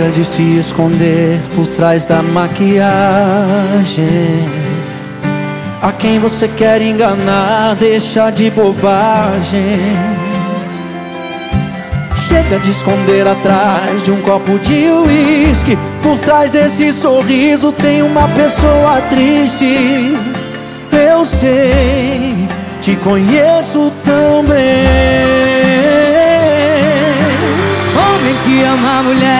Chega de se esconder por trás da maquiagem. A quem você quer enganar, deixa de bobagem. Chega de esconder atrás de um copo de uísque. Por trás desse sorriso tem uma pessoa triste. Eu sei, te conheço tão bem. Homem que ama a mulher,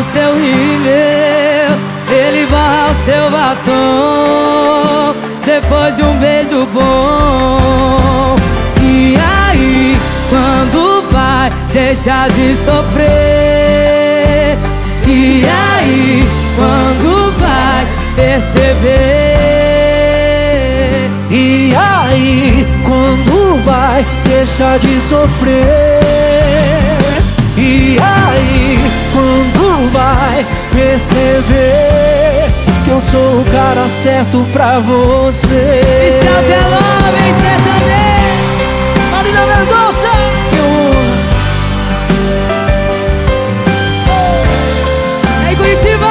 o seu rímel Ele borra o seu batom Depois de um beijo bom E aí, quando vai deixar de sofrer? E aí, quando vai perceber? E aí, quando vai deixar de sofrer? Sou o cara certo pra você? E se até homem sertanejo Marina Mendonça! Em Curitiba!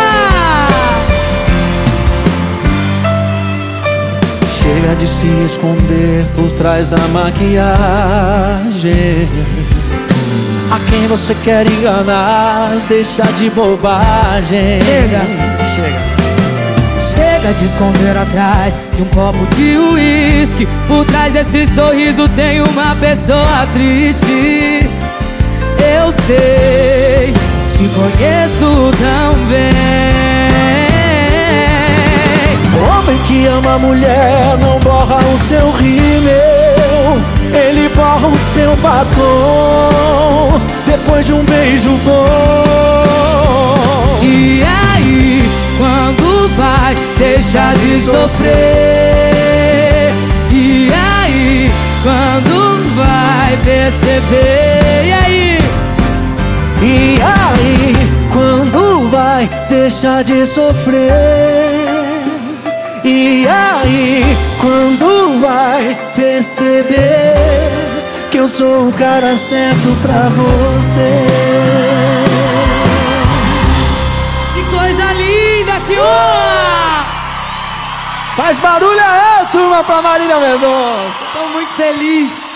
Chega de se esconder por trás da maquiagem. A quem você quer enganar, deixa de bobagem. Chega, chega. Chega de esconder atrás de um copo de uísque. Por trás desse sorriso tem uma pessoa triste. Eu sei, te conheço tão bem. Homem que ama a mulher não borra o seu rímel. Ele borra o seu batom depois de um beijo bom. E aí, quando vai deixar de sofrer? E aí, quando vai perceber? E aí? E aí, quando vai deixar de sofrer? E aí, quando vai perceber que eu sou o cara certo pra você? Que coisa linda, que honra! Faz barulho aí, turma, pra Marília Mendonça. Tô muito feliz.